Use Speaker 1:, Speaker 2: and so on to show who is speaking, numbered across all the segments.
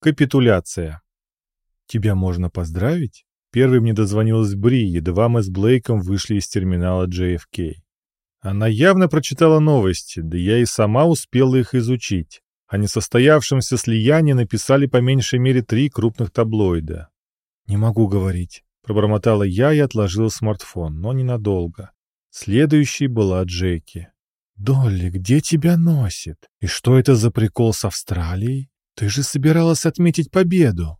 Speaker 1: Капитуляция. «Тебя можно поздравить?» Первым мне дозвонилась Бри, едва мы с Блейком вышли из терминала JFK. Она явно прочитала новости, да я и сама успела их изучить. О несостоявшемся слиянии написали по меньшей мере три крупных таблоида. «Не могу говорить», — пробормотала я и отложила смартфон, но ненадолго. Следующей была Джеки. «Долли, где тебя носит? И что это за прикол с Австралией? Ты же собиралась отметить победу.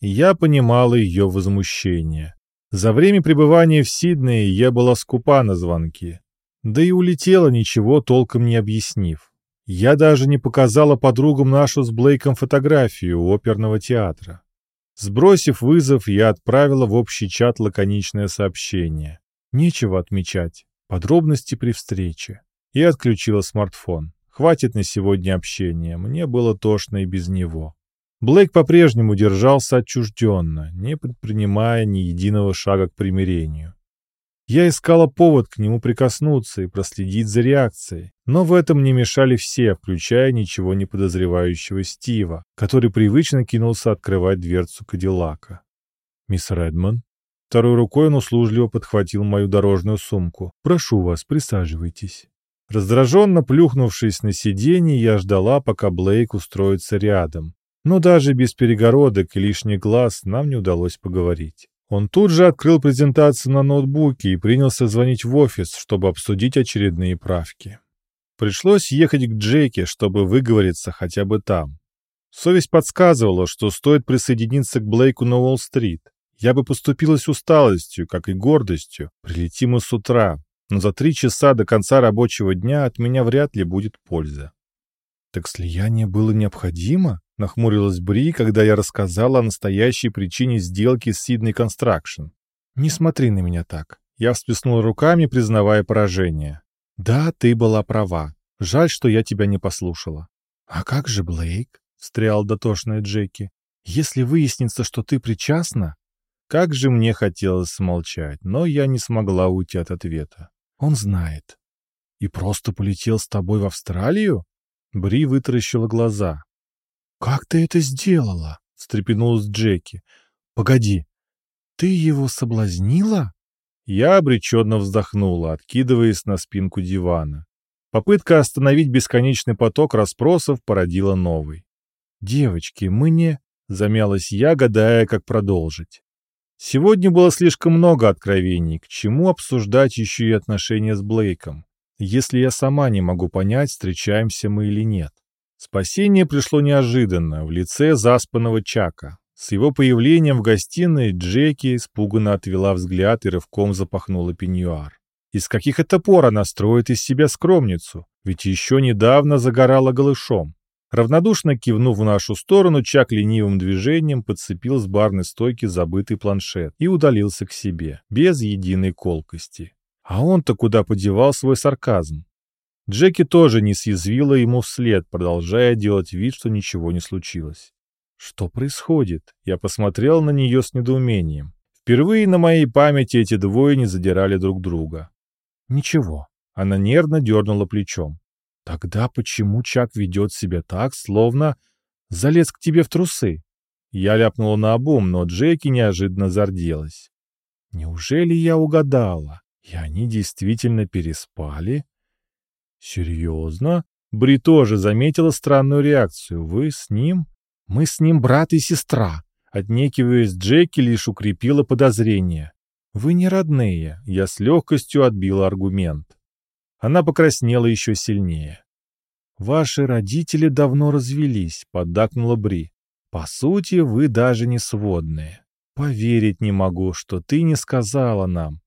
Speaker 1: Я понимала ее возмущение. За время пребывания в Сиднее я была скупа на звонки. Да и улетела, ничего толком не объяснив. Я даже не показала подругам нашу с Блейком фотографию оперного театра. Сбросив вызов, я отправила в общий чат лаконичное сообщение. Нечего отмечать. Подробности при встрече. И отключила смартфон. Хватит на сегодня общения, мне было тошно и без него. Блейк по-прежнему держался отчужденно, не предпринимая ни единого шага к примирению. Я искала повод к нему прикоснуться и проследить за реакцией, но в этом не мешали все, включая ничего не подозревающего Стива, который привычно кинулся открывать дверцу Кадиллака. «Мисс Редман?» Второй рукой он услужливо подхватил мою дорожную сумку. «Прошу вас, присаживайтесь». Раздраженно плюхнувшись на сиденье, я ждала, пока Блейк устроится рядом. Но даже без перегородок и лишних глаз нам не удалось поговорить. Он тут же открыл презентацию на ноутбуке и принялся звонить в офис, чтобы обсудить очередные правки. Пришлось ехать к Джеке, чтобы выговориться хотя бы там. Совесть подсказывала, что стоит присоединиться к Блейку на Уолл-стрит. Я бы поступила с усталостью, как и гордостью. Прилетим мы с утра, но за три часа до конца рабочего дня от меня вряд ли будет польза. «Так слияние было необходимо?» — нахмурилась Бри, когда я рассказала о настоящей причине сделки с Сиднey Construction. «Не смотри на меня так». Я всплеснула руками, признавая поражение. «Да, ты была права. Жаль, что я тебя не послушала». «А как же Блейк?» — встрял дотошная Джеки. «Если выяснится, что ты причастна...» Как же мне хотелось смолчать, но я не смогла уйти от ответа. Он знает. И просто полетел с тобой в Австралию? Бри вытаращила глаза. Как ты это сделала? встрепенулась Джеки. Погоди, ты его соблазнила? Я обреченно вздохнула, откидываясь на спинку дивана. Попытка остановить бесконечный поток расспросов породила новый. «Девочки, мы не...» — замялась я, гадая, как продолжить. Сегодня было слишком много откровений, к чему обсуждать еще и отношения с Блейком, если я сама не могу понять, встречаемся мы или нет. Спасение пришло неожиданно, в лице заспанного Чака. С его появлением в гостиной Джеки испуганно отвела взгляд и рывком запахнула пеньюар. Из каких это пор она строит из себя скромницу? Ведь еще недавно загорала голышом. Равнодушно кивнув в нашу сторону, Чак ленивым движением подцепил с барной стойки забытый планшет и удалился к себе, без единой колкости. А он-то куда подевал свой сарказм? Джеки тоже не съязвила ему вслед, продолжая делать вид, что ничего не случилось. Что происходит? Я посмотрел на нее с недоумением. Впервые на моей памяти эти двое не задирали друг друга. Ничего. Она нервно дернула плечом. Тогда почему Чак ведет себя так, словно залез к тебе в трусы? Я ляпнула на обум, но Джеки неожиданно зарделась. Неужели я угадала? И они действительно переспали? Серьезно? Бри тоже заметила странную реакцию. Вы с ним? Мы с ним брат и сестра. Отнекиваясь, Джеки лишь укрепила подозрение. Вы не родные. Я с легкостью отбила аргумент. Она покраснела еще сильнее. «Ваши родители давно развелись», — поддакнула Бри. «По сути, вы даже не сводные. Поверить не могу, что ты не сказала нам».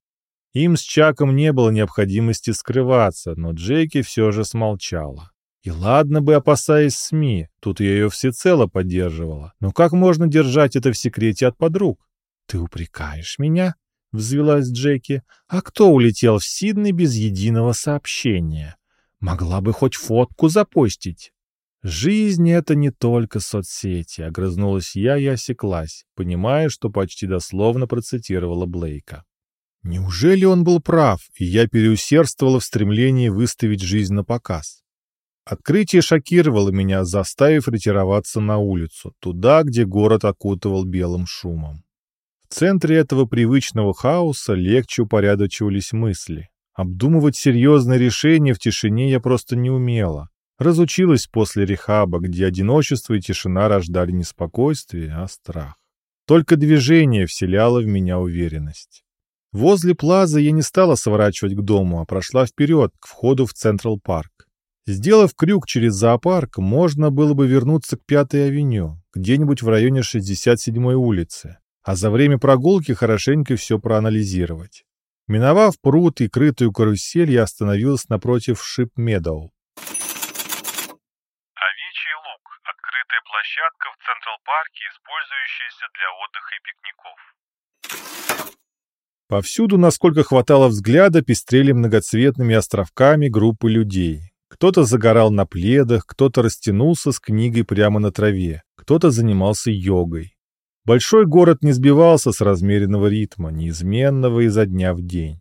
Speaker 1: Им с Чаком не было необходимости скрываться, но Джеки все же смолчала. И ладно бы, опасаясь СМИ, тут я ее всецело поддерживала. Но как можно держать это в секрете от подруг? «Ты упрекаешь меня?» — взвелась Джеки. «А кто улетел в Сиднey без единого сообщения? Могла бы хоть фотку запостить». «Жизнь — это не только соцсети», — огрызнулась я и осеклась, понимая, что почти дословно процитировала Блейка. Неужели он был прав, и я переусердствовала в стремлении выставить жизнь на показ? Открытие шокировало меня, заставив ретироваться на улицу, туда, где город окутывал белым шумом. В центре этого привычного хаоса легче упорядочивались мысли. Обдумывать серьезные решения в тишине я просто не умела. Разучилась после рехаба, где одиночество и тишина рождали не спокойствие, а страх. Только движение вселяло в меня уверенность. Возле плазы я не стала сворачивать к дому, а прошла вперед, к входу в Централ Парк. Сделав крюк через зоопарк, можно было бы вернуться к Пятой авеню, где-нибудь в районе 67-й улицы, а за время прогулки хорошенько все проанализировать. Миновав пруд и крытую карусель, я остановился напротив Шип-Медоу.
Speaker 2: Овечий луг – открытая площадка в Централ-парке, использующаяся для отдыха и пикников.
Speaker 1: Повсюду, насколько хватало взгляда, пестрели многоцветными островками группы людей. Кто-то загорал на пледах, кто-то растянулся с книгой прямо на траве, кто-то занимался йогой. Большой город не сбивался с размеренного ритма, неизменного изо дня в день.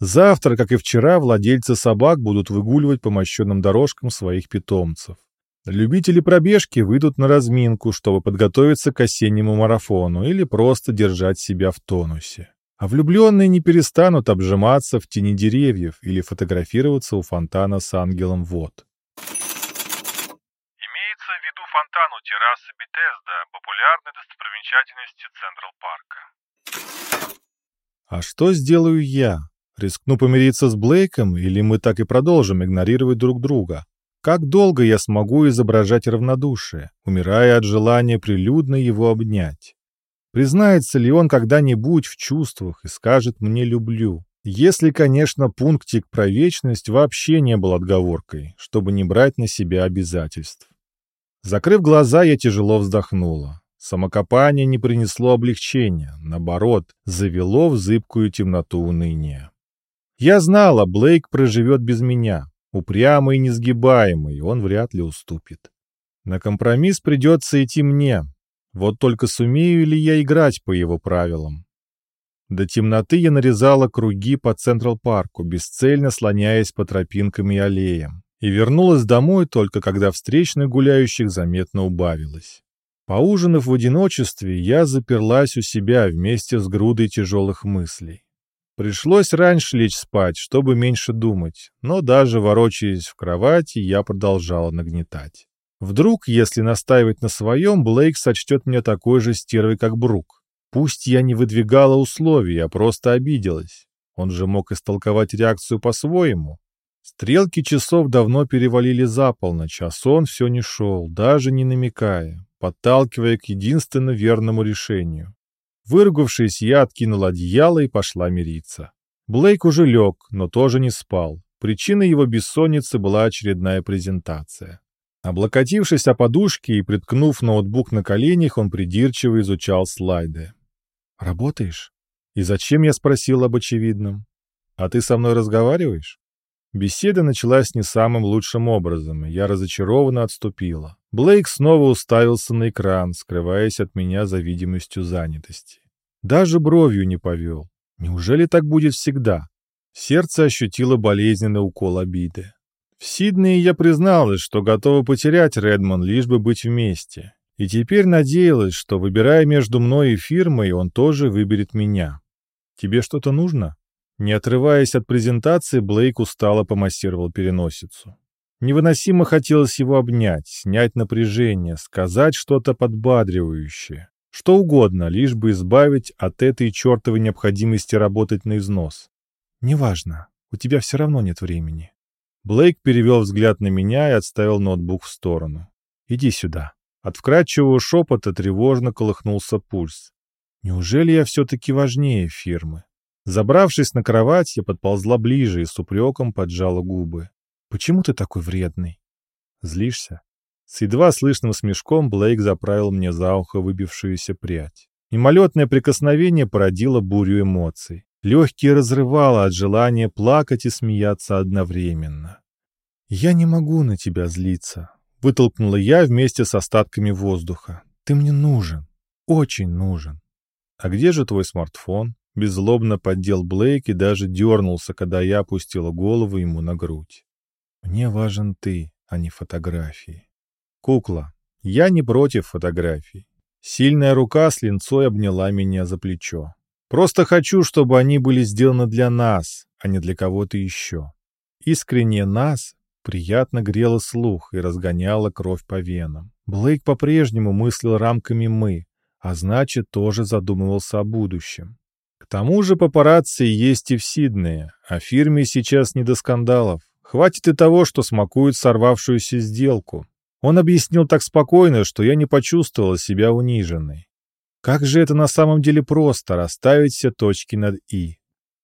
Speaker 1: Завтра, как и вчера, владельцы собак будут выгуливать по мощенным дорожкам своих питомцев. Любители пробежки выйдут на разминку, чтобы подготовиться к осеннему марафону или просто держать себя в тонусе. А влюбленные не перестанут обжиматься в тени деревьев или фотографироваться у фонтана с ангелом вод.
Speaker 2: Имеется в виду фонтан у террасы Бетезда, популярной достопримечательности Централ-парка.
Speaker 1: А что сделаю я? Рискну помириться с Блейком, или мы так и продолжим игнорировать друг друга? Как долго я смогу изображать равнодушие, умирая от желания прилюдно его обнять? Признается ли он когда-нибудь в чувствах и скажет мне «люблю»? Если, конечно, пунктик про вечность вообще не был отговоркой, чтобы не брать на себя обязательств. Закрыв глаза, я тяжело вздохнула. Самокопание не принесло облегчения, наоборот, завело в зыбкую темноту уныния. Я знала, Блейк проживет без меня. Упрямый и несгибаемый, он вряд ли уступит. На компромисс придется идти мне, вот только сумею ли я играть по его правилам? До темноты я нарезала круги по Централ-парку, бесцельно слоняясь по тропинкам и аллеям, и вернулась домой только когда встречных гуляющих заметно убавилось. Поужинав в одиночестве, я заперлась у себя вместе с грудой тяжелых мыслей. Пришлось раньше лечь спать, чтобы меньше думать, но даже ворочаясь в кровати, я продолжала нагнетать. Вдруг, если настаивать на своем, Блейк сочтет меня такой же стервой, как Брук. Пусть я не выдвигала условий, а просто обиделась. Он же мог истолковать реакцию по-своему. Стрелки часов давно перевалили за полночь, а сон все не шел, даже не намекая, подталкивая к единственно верному решению. Выругавшись, я откинул одеяло и пошла мириться. Блейк уже лег, но тоже не спал. Причиной его бессонницы была очередная презентация. Облокотившись о подушке и приткнув ноутбук на коленях, он придирчиво изучал слайды. «Работаешь?» «И зачем я спросил об очевидном?» «А ты со мной разговариваешь?» Беседа началась не самым лучшим образом, я разочарованно отступила. Блейк снова уставился на экран, скрываясь от меня за видимостью занятости. Даже бровью не повел. Неужели так будет всегда? Сердце ощутило болезненный укол обиды. В Сиднее я призналась, что готова потерять Редмон, лишь бы быть вместе. И теперь надеялась, что, выбирая между мной и фирмой, он тоже выберет меня. «Тебе что-то нужно?» Не отрываясь от презентации, Блейк устало помассировал переносицу. Невыносимо хотелось его обнять, снять напряжение, сказать что-то подбадривающее. Что угодно, лишь бы избавить от этой чертовой необходимости работать на износ. «Неважно, у тебя все равно нет времени. Блейк перевел взгляд на меня и отставил ноутбук в сторону. «Иди сюда». От вкрадчивого шепота тревожно колыхнулся пульс. «Неужели я все-таки важнее фирмы?» Забравшись на кровать, я подползла ближе и с упреком поджала губы. «Почему ты такой вредный?» «Злишься?» С едва слышным смешком Блейк заправил мне за ухо выбившуюся прядь. Мимолетное прикосновение породило бурю эмоций. Легкие разрывало от желания плакать и смеяться одновременно. «Я не могу на тебя злиться», — вытолкнула я вместе с остатками воздуха. «Ты мне нужен. Очень нужен». «А где же твой смартфон?» Беззлобно поддел Блейк и даже дернулся, когда я опустила голову ему на грудь. «Мне важен ты, а не фотографии. Кукла. Я не против фотографий. Сильная рука с линцой обняла меня за плечо. Просто хочу, чтобы они были сделаны для нас, а не для кого-то еще. Искренне нас приятно грело слух и разгоняло кровь по венам. Блейк по-прежнему мыслил рамками «мы», а значит, тоже задумывался о будущем. Тому же папарацци есть и в Сиднее, а фирме сейчас не до скандалов. Хватит и того, что смакуют сорвавшуюся сделку. Он объяснил так спокойно, что я не почувствовала себя униженной. Как же это на самом деле просто расставить все точки над «и».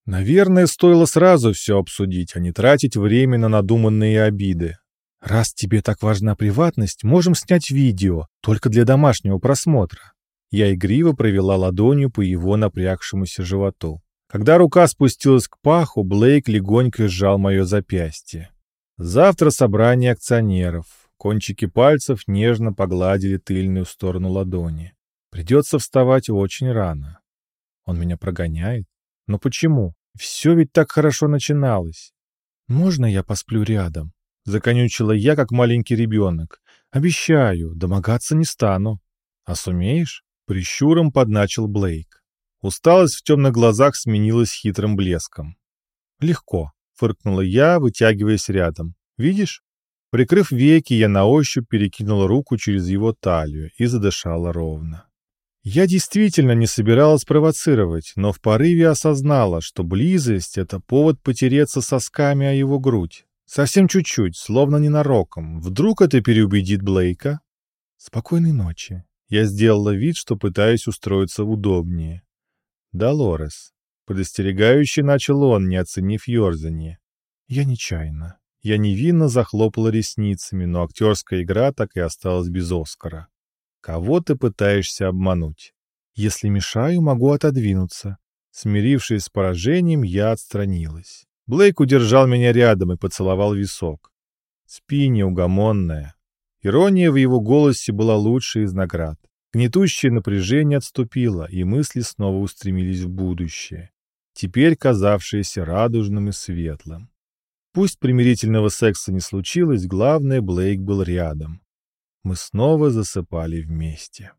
Speaker 1: Наверное, стоило сразу все обсудить, а не тратить время на надуманные обиды. Раз тебе так важна приватность, можем снять видео, только для домашнего просмотра. Я игриво провела ладонью по его напрягшемуся животу. Когда рука спустилась к паху, Блейк легонько сжал мое запястье. Завтра собрание акционеров. Кончики пальцев нежно погладили тыльную сторону ладони. Придется вставать очень рано. Он меня прогоняет? Но почему? Все ведь так хорошо начиналось. Можно я посплю рядом? Законючила я, как маленький ребенок. Обещаю, домогаться не стану. А сумеешь? Прищуром подначил Блейк. Усталость в темных глазах сменилась хитрым блеском. «Легко», — фыркнула я, вытягиваясь рядом. «Видишь?» Прикрыв веки, я на ощупь перекинула руку через его талию и задышала ровно. Я действительно не собиралась провоцировать, но в порыве осознала, что близость — это повод потереться сосками о его грудь. Совсем чуть-чуть, словно ненароком. Вдруг это переубедит Блейка? Спокойной ночи. Я сделала вид, что пытаюсь устроиться удобнее. Долорес. Предостерегающе начал он, не оценив ерзанье. Я нечаянно. Я невинно захлопала ресницами, но актерская игра так и осталась без Оскара. Кого ты пытаешься обмануть? Если мешаю, могу отодвинуться. Смирившись с поражением, я отстранилась. Блейк удержал меня рядом и поцеловал висок. Спи, неугомонная. Ирония в его голосе была лучшей из наград. Гнетущее напряжение отступило, и мысли снова устремились в будущее, теперь казавшееся радужным и светлым. Пусть примирительного секса не случилось, главное, Блейк был рядом. Мы снова засыпали вместе.